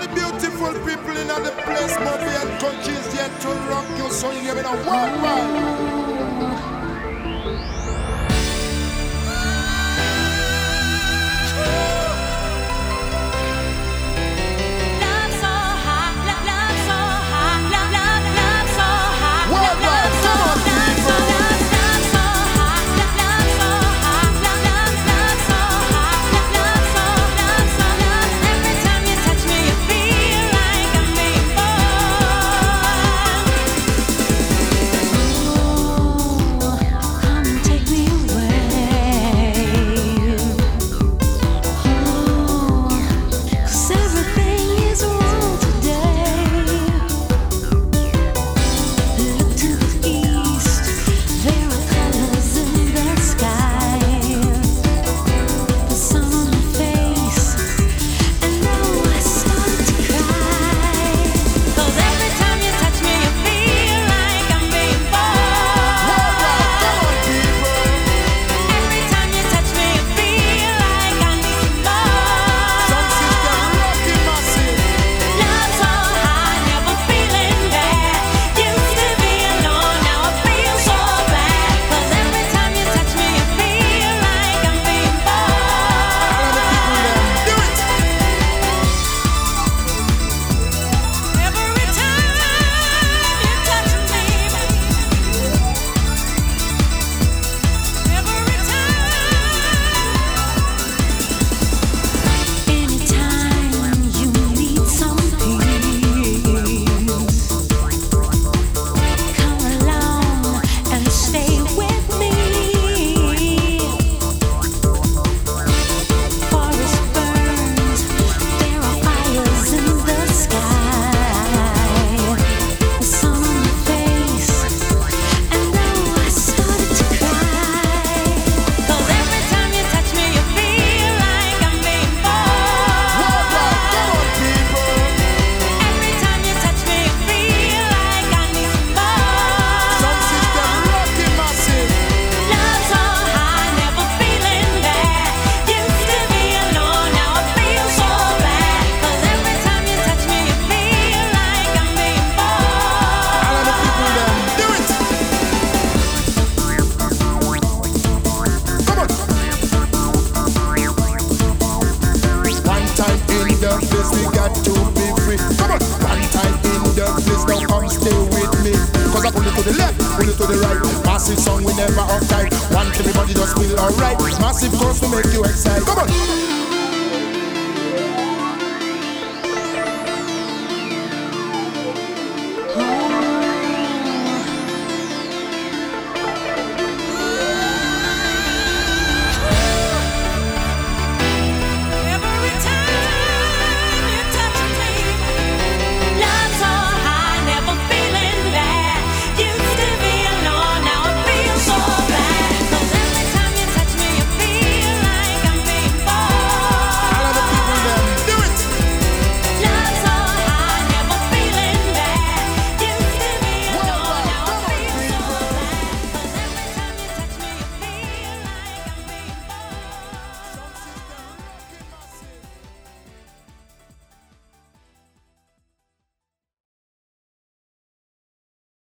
the beautiful people in the place, Mobian countries yet to rock you, so you give it a worldwide. The left, pull it to the right. Massive song, we never uptight. Want everybody just feel alright. Massive course to make you excited. Come on.